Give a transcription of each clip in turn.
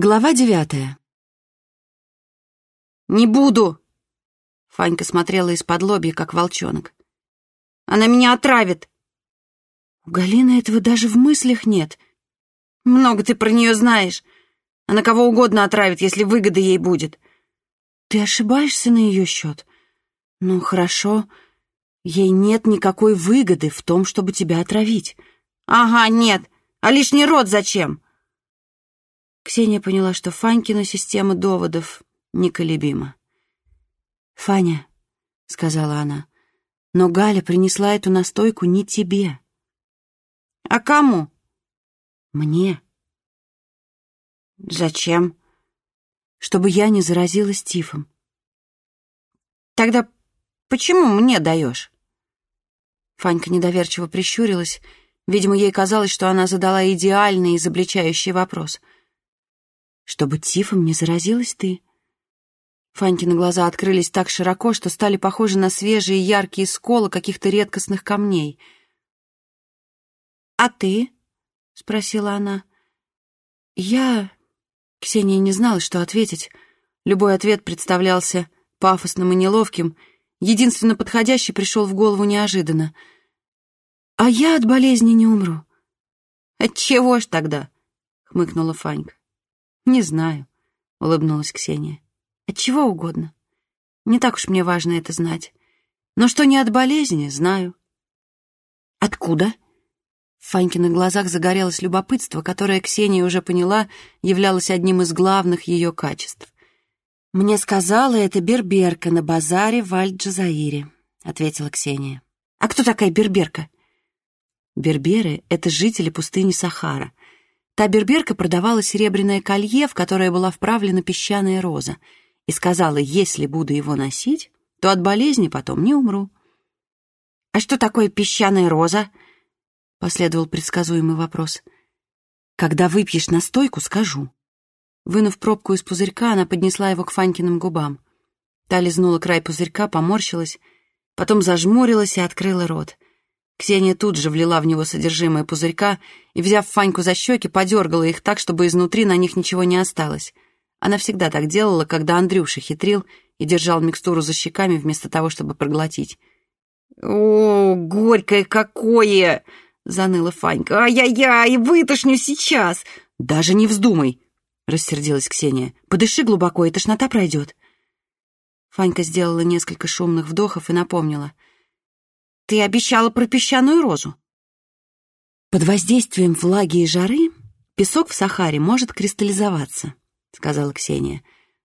Глава девятая. «Не буду!» Фанька смотрела из-под лобья, как волчонок. «Она меня отравит!» У Галины этого даже в мыслях нет. «Много ты про нее знаешь. Она кого угодно отравит, если выгода ей будет». Ты ошибаешься на ее счет. Ну, хорошо. Ей нет никакой выгоды в том, чтобы тебя отравить. «Ага, нет. А лишний род зачем?» Ксения поняла, что Фанькина система доводов неколебима. «Фаня», — сказала она, — «но Галя принесла эту настойку не тебе». «А кому?» «Мне». «Зачем?» «Чтобы я не заразилась тифом». «Тогда почему мне даешь?» Фанька недоверчиво прищурилась. Видимо, ей казалось, что она задала идеальный изобличающий вопрос — чтобы тифом не заразилась ты. Фанькины глаза открылись так широко, что стали похожи на свежие яркие сколы каких-то редкостных камней. «А ты?» — спросила она. «Я...» Ксения не знала, что ответить. Любой ответ представлялся пафосным и неловким. Единственно подходящий пришел в голову неожиданно. «А я от болезни не умру». «От чего ж тогда?» — хмыкнула Фанька. «Не знаю», — улыбнулась Ксения. «От чего угодно. Не так уж мне важно это знать. Но что не от болезни, знаю». «Откуда?» В Фанькиных глазах загорелось любопытство, которое Ксения уже поняла являлось одним из главных ее качеств. «Мне сказала это берберка на базаре в Аль-Джазаире», — ответила Ксения. «А кто такая берберка?» Берберы — это жители пустыни Сахара — Та берберка продавала серебряное колье, в которое была вправлена песчаная роза, и сказала, если буду его носить, то от болезни потом не умру. «А что такое песчаная роза?» — последовал предсказуемый вопрос. «Когда выпьешь настойку, скажу». Вынув пробку из пузырька, она поднесла его к Фанькиным губам. Та лизнула край пузырька, поморщилась, потом зажмурилась и открыла рот — Ксения тут же влила в него содержимое пузырька и, взяв Фаньку за щеки, подергала их так, чтобы изнутри на них ничего не осталось. Она всегда так делала, когда Андрюша хитрил и держал микстуру за щеками вместо того, чтобы проглотить. «О, горькое какое!» — заныла Фанька. «Ай-яй-яй, вытошню сейчас!» «Даже не вздумай!» — рассердилась Ксения. «Подыши глубоко, и тошнота пройдет». Фанька сделала несколько шумных вдохов и напомнила — ты обещала про песчаную розу. Под воздействием влаги и жары песок в Сахаре может кристаллизоваться, сказала Ксения.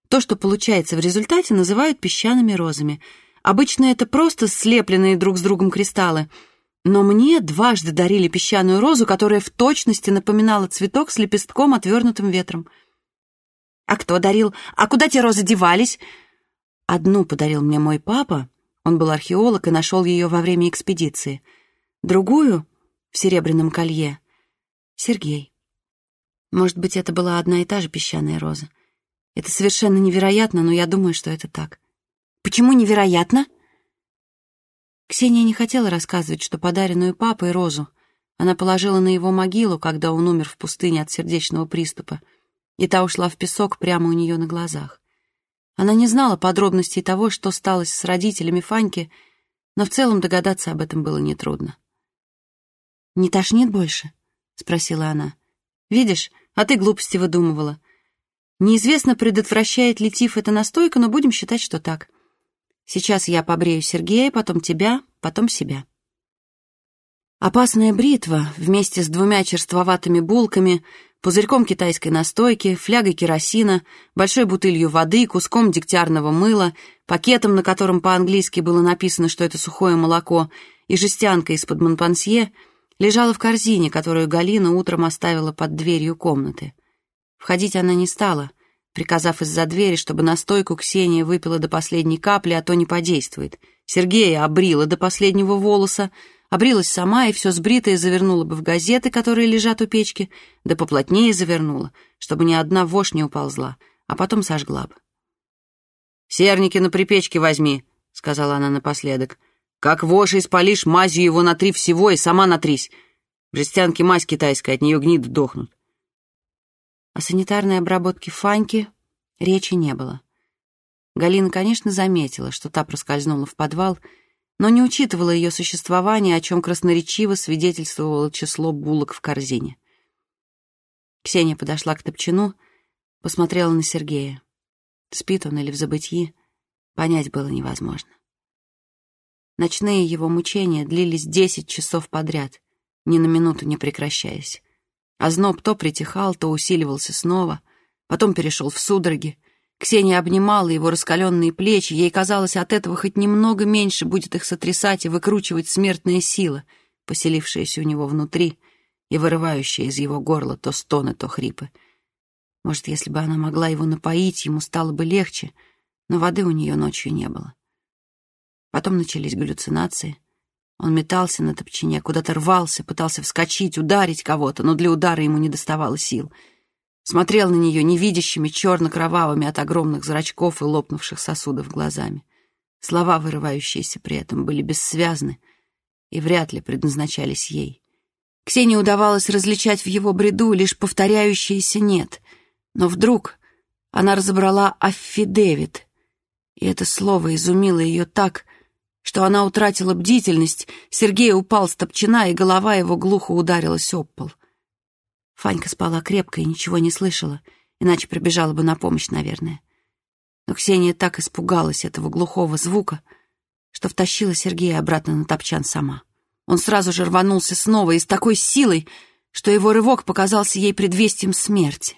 То, что получается в результате, называют песчаными розами. Обычно это просто слепленные друг с другом кристаллы. Но мне дважды дарили песчаную розу, которая в точности напоминала цветок с лепестком, отвернутым ветром. «А кто дарил? А куда те розы девались?» «Одну подарил мне мой папа, он был археолог и нашел ее во время экспедиции. Другую, в серебряном колье, Сергей. Может быть, это была одна и та же песчаная роза. Это совершенно невероятно, но я думаю, что это так. Почему невероятно? Ксения не хотела рассказывать, что подаренную папой розу она положила на его могилу, когда он умер в пустыне от сердечного приступа, и та ушла в песок прямо у нее на глазах. Она не знала подробностей того, что сталось с родителями Фаньки, но в целом догадаться об этом было нетрудно. «Не тошнит больше?» — спросила она. «Видишь, а ты глупости выдумывала. Неизвестно, предотвращает ли тиф эта настойка, но будем считать, что так. Сейчас я побрею Сергея, потом тебя, потом себя». Опасная бритва вместе с двумя черствоватыми булками пузырьком китайской настойки, флягой керосина, большой бутылью воды, куском дегтярного мыла, пакетом, на котором по-английски было написано, что это сухое молоко, и жестянкой из-под Монпансье, лежала в корзине, которую Галина утром оставила под дверью комнаты. Входить она не стала, приказав из-за двери, чтобы настойку Ксения выпила до последней капли, а то не подействует. Сергея обрила до последнего волоса, обрилась сама и все сбритое завернула бы в газеты, которые лежат у печки, да поплотнее завернула, чтобы ни одна вошь не уползла, а потом сожгла бы. «Серники на припечке возьми», — сказала она напоследок. «Как вошь испалишь, мазью его натри всего и сама натрись. В жестянке мазь китайская, от нее гнид дохнут». О санитарной обработке Фаньки речи не было. Галина, конечно, заметила, что та проскользнула в подвал, но не учитывала ее существование, о чем красноречиво свидетельствовало число булок в корзине. Ксения подошла к топчину, посмотрела на Сергея. Спит он или в забытии, понять было невозможно. Ночные его мучения длились десять часов подряд, ни на минуту не прекращаясь. А зноб то притихал, то усиливался снова, потом перешел в судороги. Ксения обнимала его раскаленные плечи, ей казалось, от этого хоть немного меньше будет их сотрясать и выкручивать смертная сила, поселившаяся у него внутри и вырывающая из его горла то стоны, то хрипы. Может, если бы она могла его напоить, ему стало бы легче, но воды у нее ночью не было. Потом начались галлюцинации. Он метался на топчине, куда-то рвался, пытался вскочить, ударить кого-то, но для удара ему не доставало сил. Смотрел на нее невидящими черно-кровавыми от огромных зрачков и лопнувших сосудов глазами. Слова, вырывающиеся при этом, были бессвязны и вряд ли предназначались ей. Ксении удавалось различать в его бреду лишь повторяющиеся «нет», но вдруг она разобрала «аффидевит», и это слово изумило ее так, что она утратила бдительность, Сергей упал с топчина, и голова его глухо ударилась об пол. Фанька спала крепко и ничего не слышала, иначе прибежала бы на помощь, наверное. Но Ксения так испугалась этого глухого звука, что втащила Сергея обратно на топчан сама. Он сразу же рванулся снова и с такой силой, что его рывок показался ей предвестием смерти.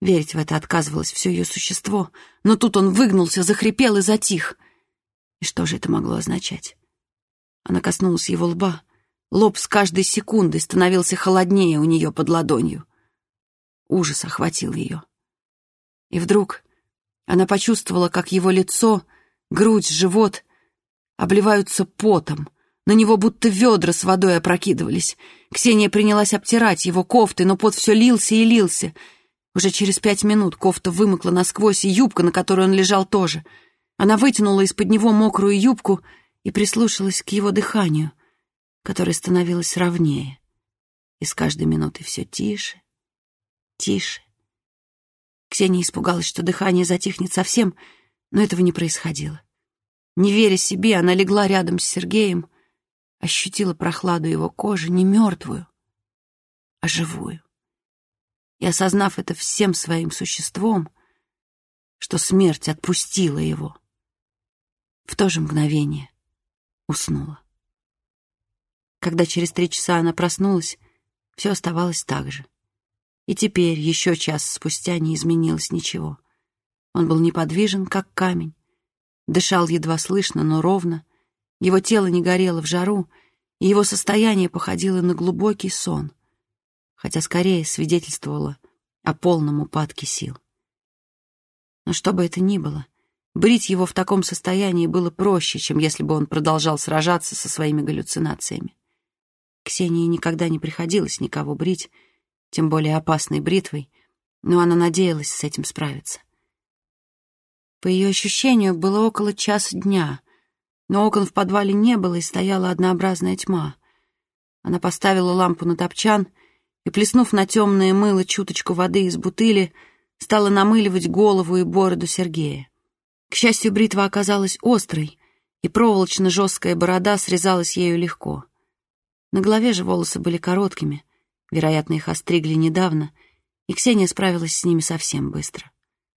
Верить в это отказывалось все ее существо, но тут он выгнулся, захрипел и затих. И что же это могло означать? Она коснулась его лба. Лоб с каждой секундой становился холоднее у нее под ладонью. Ужас охватил ее. И вдруг она почувствовала, как его лицо, грудь, живот обливаются потом. На него будто ведра с водой опрокидывались. Ксения принялась обтирать его кофты, но пот все лился и лился. Уже через пять минут кофта вымокла насквозь, и юбка, на которой он лежал, тоже — она вытянула из-под него мокрую юбку и прислушалась к его дыханию, которое становилось ровнее. И с каждой минутой все тише, тише. Ксения испугалась, что дыхание затихнет совсем, но этого не происходило. Не веря себе, она легла рядом с Сергеем, ощутила прохладу его кожи, не мертвую, а живую. И, осознав это всем своим существом, что смерть отпустила его — в то же мгновение уснула. Когда через три часа она проснулась, все оставалось так же. И теперь, еще час спустя, не изменилось ничего. Он был неподвижен, как камень, дышал едва слышно, но ровно, его тело не горело в жару, и его состояние походило на глубокий сон, хотя скорее свидетельствовало о полном упадке сил. Но что бы это ни было, Брить его в таком состоянии было проще, чем если бы он продолжал сражаться со своими галлюцинациями. Ксении никогда не приходилось никого брить, тем более опасной бритвой, но она надеялась с этим справиться. По ее ощущению, было около часа дня, но окон в подвале не было, и стояла однообразная тьма. Она поставила лампу на топчан и, плеснув на темное мыло чуточку воды из бутыли, стала намыливать голову и бороду Сергея. К счастью, бритва оказалась острой, и проволочно-жесткая борода срезалась ею легко. На голове же волосы были короткими, вероятно, их остригли недавно, и Ксения справилась с ними совсем быстро.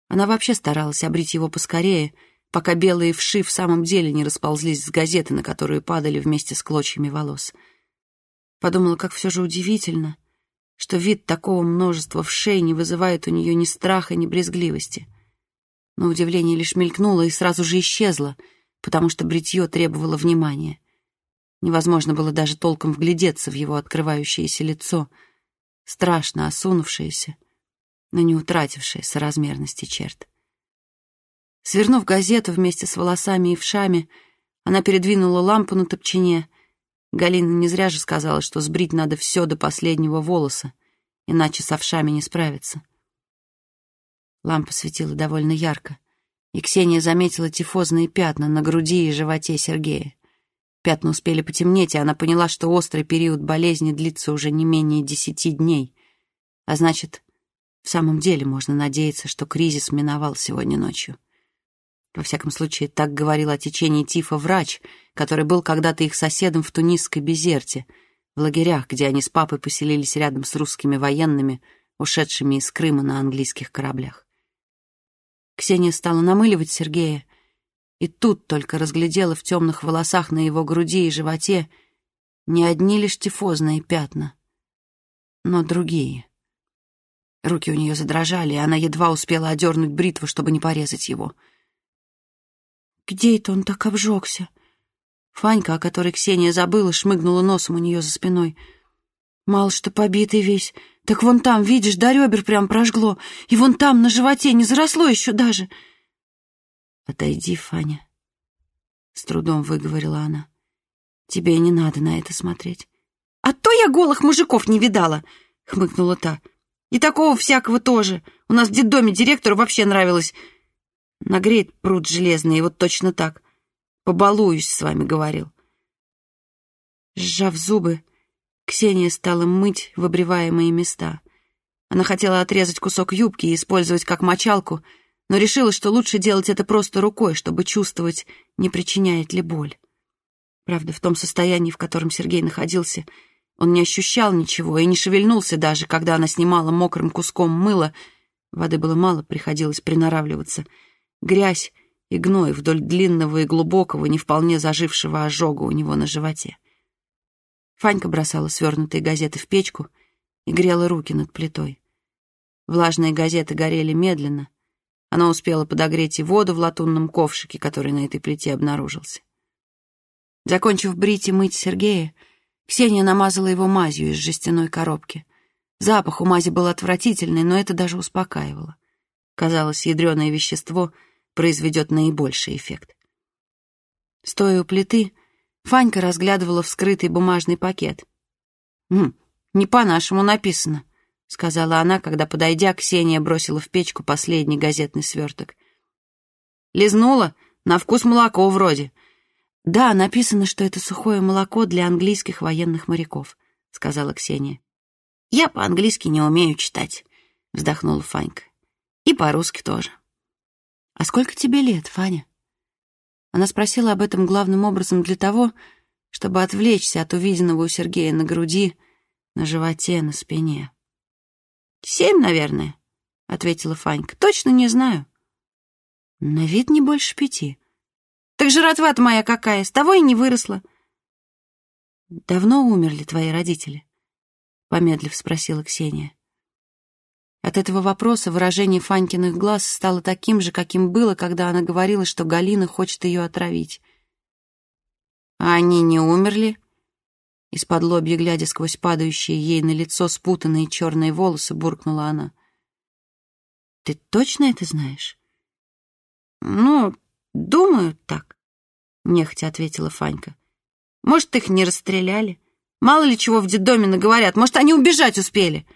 Она вообще старалась обрить его поскорее, пока белые вши в самом деле не расползлись с газеты, на которую падали вместе с клочьями волос. Подумала, как все же удивительно, что вид такого множества вшей не вызывает у нее ни страха, ни брезгливости — но удивление лишь мелькнуло и сразу же исчезло, потому что бритье требовало внимания. Невозможно было даже толком вглядеться в его открывающееся лицо, страшно осунувшееся, но не утратившее соразмерности черт. Свернув газету вместе с волосами и вшами, она передвинула лампу на топчине. Галина не зря же сказала, что сбрить надо все до последнего волоса, иначе с овшами не справиться. Лампа светила довольно ярко, и Ксения заметила тифозные пятна на груди и животе Сергея. Пятна успели потемнеть, и она поняла, что острый период болезни длится уже не менее десяти дней, а значит, В самом деле можно надеяться, что кризис миновал сегодня ночью. Во всяком случае, так говорил о течении тифа врач, который был когда-то их соседом в тунисской Безерте, в лагерях, где они с папой поселились рядом с русскими военными, ушедшими из Крыма на английских кораблях. Ксения стала намыливать Сергея, и тут только разглядела в темных волосах на его груди и животе не одни лишь тифозные пятна, но другие. Руки у нее задрожали, и она едва успела одернуть бритву, чтобы не порезать его. Где это он так обжегся? Фанька, о которой Ксения забыла, шмыгнула носом у нее за спиной. Мало что побитый весь. Так вон там, видишь, до ребер прям прожгло. И вон там, на животе, не заросло еще даже. «Отойди, Фаня», — с трудом выговорила она. «Тебе не надо на это смотреть». «А то я голых мужиков не видала», — хмыкнула та. И такого всякого тоже. У нас в детдоме директору вообще нравилось. Нагреет пруд железный, и вот точно так. Побалуюсь с вами, говорил. Сжав зубы, Ксения стала мыть выбриваемые места. Она хотела отрезать кусок юбки и использовать как мочалку, но решила, что лучше делать это просто рукой, чтобы чувствовать, не причиняет ли боль. Правда, в том состоянии, в котором Сергей находился, он не ощущал ничего и не шевельнулся даже, когда она снимала мокрым куском мыла. Воды было мало, приходилось приноравливаться. Грязь и гной вдоль длинного и глубокого, не вполне зажившего ожога у него на животе. Фанька бросала свернутые газеты в печку и грела руки над плитой. Влажные газеты горели медленно. Она успела подогреть и воду в латунном ковшике, который на этой плите обнаружился. Закончив брить и мыть Сергея, Ксения намазала его мазью из жестяной коробки. Запах у мази был отвратительный, но это даже успокаивало. Казалось, ядреное вещество произведет наибольший эффект. Стоя у плиты, Фанька разглядывала вскрытый бумажный пакет. «Хм, не по-нашему написано», — сказала она, когда, подойдя, Ксения бросила в печку последний газетный сверток. «Лизнула? На вкус молоко вроде. «Да, написано, что это сухое молоко для английских военных моряков», — сказала Ксения. «Я по-английски не умею читать», — вздохнула Фанька. «И по-русски тоже». «А сколько тебе лет, Фаня?» Она спросила об этом главным образом для того, чтобы отвлечься от увиденного у Сергея на груди, на животе, на спине. «Семь, наверное», — ответила Фанька. «Точно не знаю». «На вид не больше пяти», так жратва-то моя какая, с того и не выросла. Давно умерли твои родители? Помедлив спросила Ксения. От этого вопроса выражение Фанькиных глаз стало таким же, каким было, когда она говорила, что Галина хочет ее отравить. «А они не умерли?» Из-под лобья, глядя сквозь падающие ей на лицо спутанные черные волосы, буркнула она. «Ты точно это знаешь?» «Ну, думаю, так», — нехотя ответила Фанька. «Может, их не расстреляли? Мало ли чего в детдоме наговорят. Может, они убежать успели?»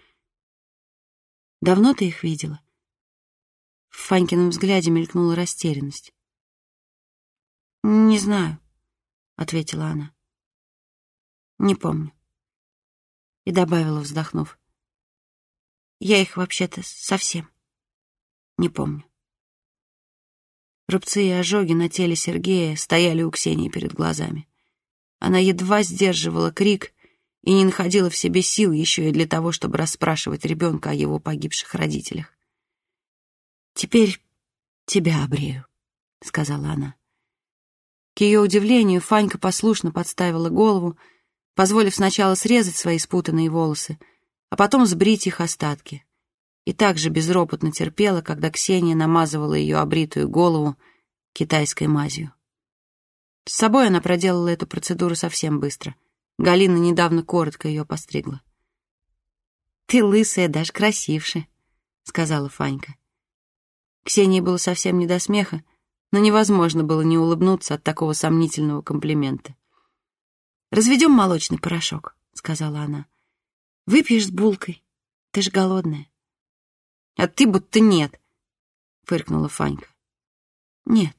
«Давно ты их видела?» В Фанькином взгляде мелькнула растерянность. «Не знаю», — ответила она. «Не помню». И добавила, вздохнув. «Я их вообще-то совсем не помню». Рубцы и ожоги на теле Сергея стояли у Ксении перед глазами. Она едва сдерживала крик и не находила в себе сил еще и для того, чтобы расспрашивать ребенка о его погибших родителях. «Теперь тебя обрею», — сказала она. К ее удивлению, Фанька послушно подставила голову, позволив сначала срезать свои спутанные волосы, а потом сбрить их остатки и также безропотно терпела, когда Ксения намазывала ее обритую голову китайской мазью. С собой она проделала эту процедуру совсем быстро. Галина недавно коротко ее постригла. «Ты лысая, даже красивше», — сказала Фанька. Ксении было совсем не до смеха, но невозможно было не улыбнуться от такого сомнительного комплимента. «Разведем молочный порошок», — сказала она. «Выпьешь с булкой. Ты ж голодная». А ты будто нет, фыркнула Фанька. Нет.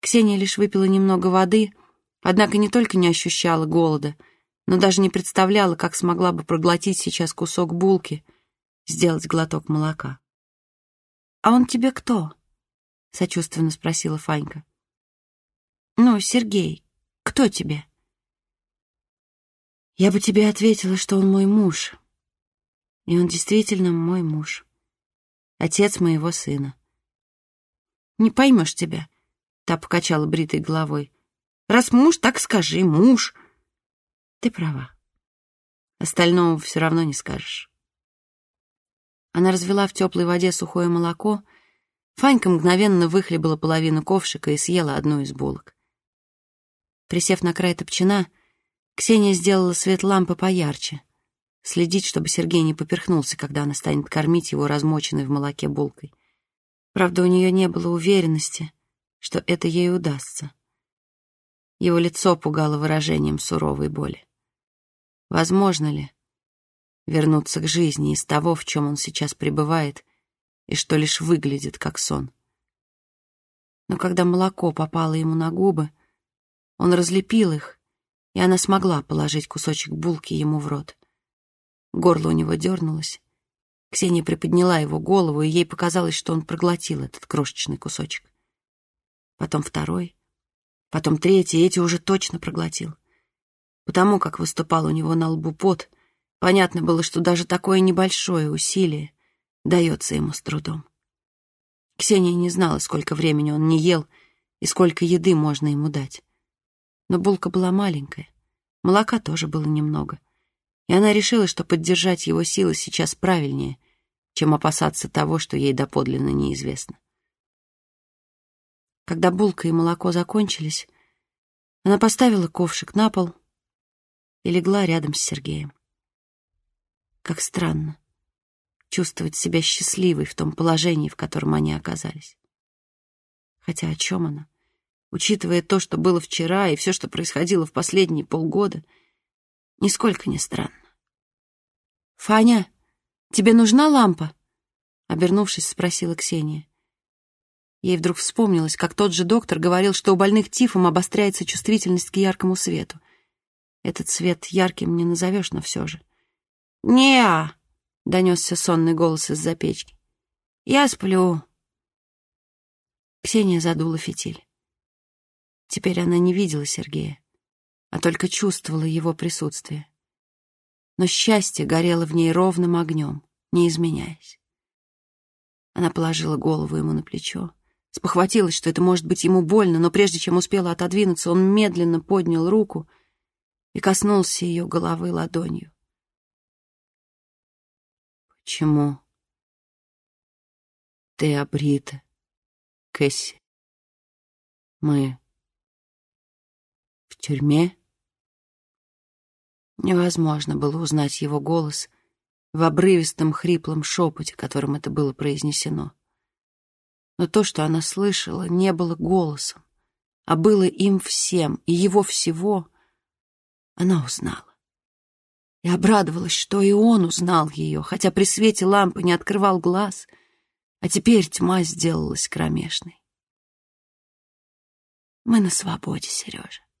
Ксения лишь выпила немного воды, однако не только не ощущала голода, но даже не представляла, как смогла бы проглотить сейчас кусок булки, сделать глоток молока. «А он тебе кто?» — сочувственно спросила Фанька. «Ну, Сергей, кто тебе?» «Я бы тебе ответила, что он мой муж. И он действительно мой муж. Отец моего сына. Не поймешь тебя», — та покачала бритой головой. «Раз муж, так скажи, муж». Ты права. Остального все равно не скажешь. Она развела в теплой воде сухое молоко. Фанька мгновенно выхлебала половину ковшика и съела одну из булок. Присев на край топчина, Ксения сделала свет лампы поярче, следить, чтобы Сергей не поперхнулся, когда она станет кормить его размоченной в молоке булкой. Правда, у нее не было уверенности, что это ей удастся. Его лицо пугало выражением суровой боли. Возможно ли вернуться к жизни из того, в чем он сейчас пребывает, и что лишь выглядит как сон? Но когда молоко попало ему на губы, он разлепил их, и она смогла положить кусочек булки ему в рот. Горло у него дернулось. Ксения приподняла его голову, и ей показалось, что он проглотил этот крошечный кусочек. Потом второй, потом третий, эти уже точно проглотил. Потому как выступал у него на лбу пот, понятно было, что даже такое небольшое усилие дается ему с трудом. Ксения не знала, сколько времени он не ел и сколько еды можно ему дать. Но булка была маленькая, молока тоже было немного, и она решила, что поддержать его силы сейчас правильнее, чем опасаться того, что ей доподлинно неизвестно. Когда булка и молоко закончились, она поставила ковшик на пол и легла рядом с Сергеем. Как странно чувствовать себя счастливой в том положении, в котором они оказались. Хотя о чем она? Учитывая то, что было вчера, и все, что происходило в последние полгода, нисколько не странно. «Фаня, тебе нужна лампа?» Обернувшись, спросила Ксения. Ей вдруг вспомнилось, как тот же доктор говорил, что у больных тифом обостряется чувствительность к яркому свету. Этот свет ярким не назовешь, но все же. не донесся сонный голос из-за печки. «Я сплю». Ксения задула фитиль. Теперь она не видела Сергея, а только чувствовала его присутствие. Но счастье горело в ней ровным огнем, не изменяясь. Она положила голову ему на плечо, спохватилась, что это может быть ему больно, но прежде чем успела отодвинуться, он медленно поднял руку — и коснулся ее головы ладонью. «Почему ты обрита, Кэсси? Мы тюрьме?» Невозможно было узнать его голос в обрывистом хриплом шепоте, которым это было произнесено. Но то, что она слышала, не было голосом, а было им всем, и его всего — она узнала. И обрадовалась, что и он узнал ее, хотя при свете лампы не открывал глаз, а теперь тьма сделалась кромешной. «Мы на свободе, Сережа», —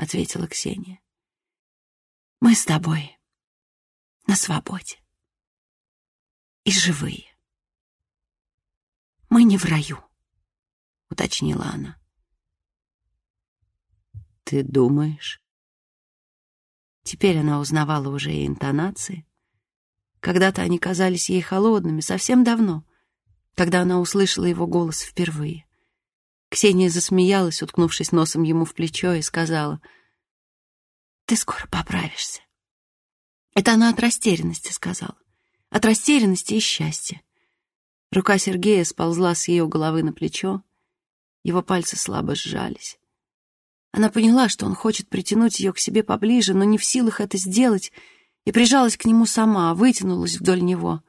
ответила Ксения. «Мы с тобой на свободе и живые. Мы не в раю», — уточнила она. «Ты думаешь?» Теперь она узнавала уже и интонации. Когда-то они казались ей холодными, совсем давно, когда она услышала его голос впервые. Ксения засмеялась, уткнувшись носом ему в плечо, и сказала, «Ты скоро поправишься». Это она от растерянности сказала. От растерянности и счастья. Рука Сергея сползла с ее головы на плечо, его пальцы слабо сжались. Она поняла, что он хочет притянуть ее к себе поближе, но не в силах это сделать, и прижалась к нему сама, вытянулась вдоль него,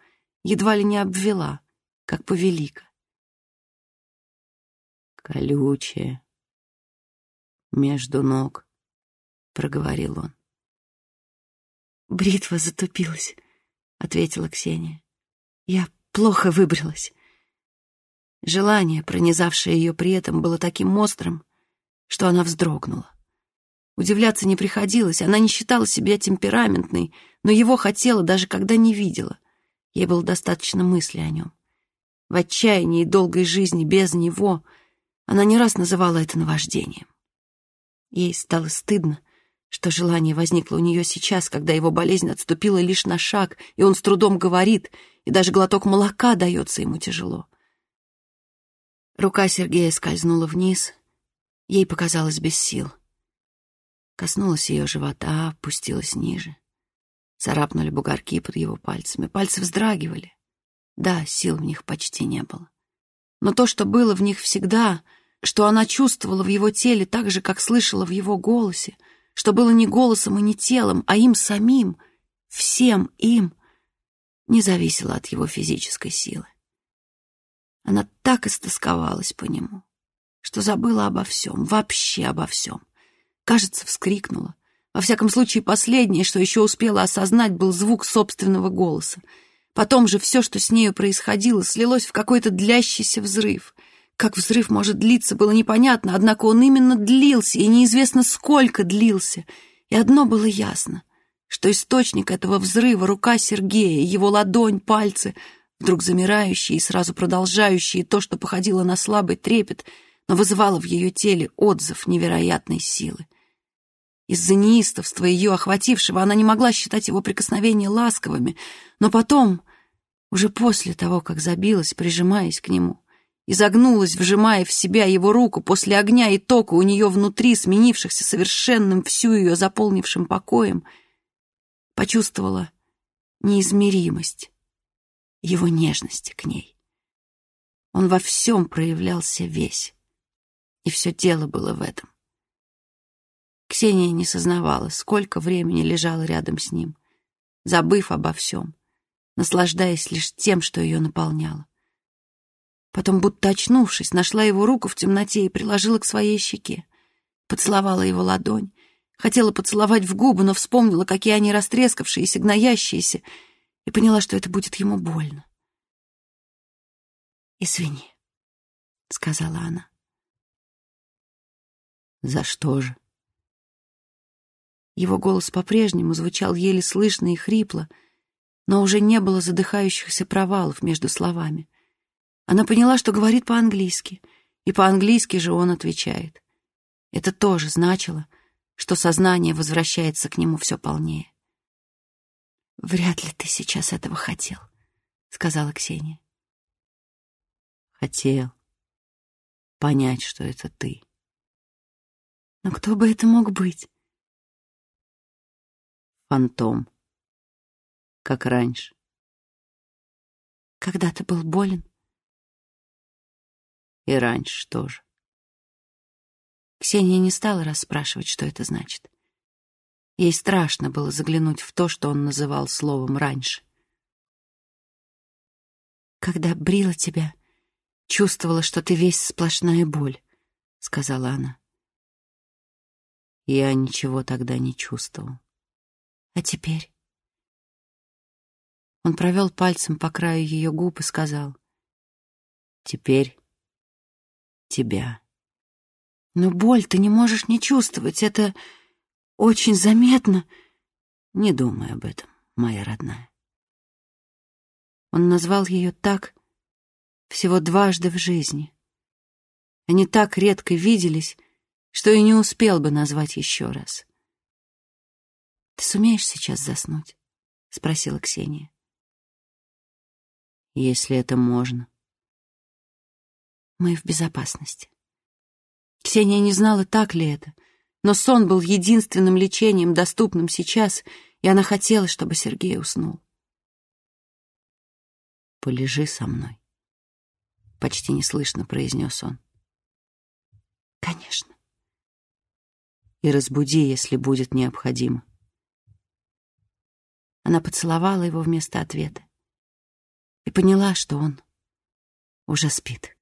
едва ли не обвела, как повелика. «Колючее между ног», — проговорил он. «Бритва затупилась», — ответила Ксения. «Я плохо выбралась». Желание, пронизавшее ее при этом, было таким острым, что она вздрогнула. Удивляться не приходилось, она не считала себя темпераментной, но его хотела, даже когда не видела. Ей было достаточно мысли о нем. В отчаянии и долгой жизни без него она не раз называла это наваждением. Ей стало стыдно, что желание возникло у нее сейчас, когда его болезнь отступила лишь на шаг, и он с трудом говорит, и даже глоток молока дается ему тяжело. Рука Сергея скользнула вниз, ей показалось без сил. Коснулась ее живота, опустилась ниже. Царапнули бугорки под его пальцами, пальцы вздрагивали. Да, сил в них почти не было. Но то, что было в них всегда, что она чувствовала в его теле так же, как слышала в его голосе, что было не голосом и не телом, а им самим, всем им, не зависело от его физической силы. Она так истосковалась по нему, что забыла обо всем, вообще обо всем. Кажется, вскрикнула. Во всяком случае, последнее, что еще успела осознать, был звук собственного голоса. Потом же все, что с нею происходило, слилось в какой-то длящийся взрыв. Как взрыв может длиться, было непонятно, однако он именно длился, и неизвестно, сколько длился. И одно было ясно, что источник этого взрыва — рука Сергея, его ладонь, пальцы, вдруг замирающие и сразу продолжающие то, что походило на слабый трепет, но вызывало в ее теле отзыв невероятной силы. Из-за неистовства ее охватившего она не могла считать его прикосновения ласковыми, но потом, уже после того, как забилась, прижимаясь к нему, изогнулась, вжимая в себя его руку после огня и тока у нее внутри, сменившихся совершенным всю ее заполнившим покоем, почувствовала неизмеримость его нежности к ней. Он во всем проявлялся весь, и все дело было в этом. Ксения не сознавала, сколько времени лежала рядом с ним, забыв обо всем, наслаждаясь лишь тем, что ее наполняло. Потом, будто очнувшись, нашла его руку в темноте и приложила к своей щеке. Поцеловала его ладонь. Хотела поцеловать в губы, но вспомнила, какие они растрескавшиеся, гноящиеся, и поняла, что это будет ему больно. «Извини», — сказала она. «За что же?» Его голос по-прежнему звучал еле слышно и хрипло, но уже не было задыхающихся провалов между словами. Она поняла, что говорит по-английски, и по-английски же он отвечает. Это тоже значило, что сознание возвращается к нему все полнее. «Вряд ли ты сейчас этого хотел», — сказала Ксения. «Хотел понять, что это ты». «Но кто бы это мог быть?» фантом, как раньше. Когда ты был болен? И раньше тоже. Ксения не стала расспрашивать, что это значит. Ей страшно было заглянуть в то, что он называл словом «раньше». «Когда брила тебя, чувствовала, что ты весь сплошная боль», — сказала она. Я ничего тогда не чувствовал. А теперь? Он провел пальцем по краю ее губ и сказал. Теперь тебя. Но боль ты не можешь не чувствовать. Это очень заметно. Не думай об этом, моя родная. Он назвал ее так всего дважды в жизни. Они так редко виделись, что и не успел бы назвать еще раз. «Ты сумеешь сейчас заснуть?» — спросила Ксения. «Если это можно». «Мы в безопасности». Ксения не знала, так ли это, но сон был единственным лечением, доступным сейчас, и она хотела, чтобы Сергей уснул. «Полежи со мной», — почти неслышно произнес он. «Конечно». «И разбуди, если будет необходимо». Она поцеловала его вместо ответа и поняла, что он уже спит.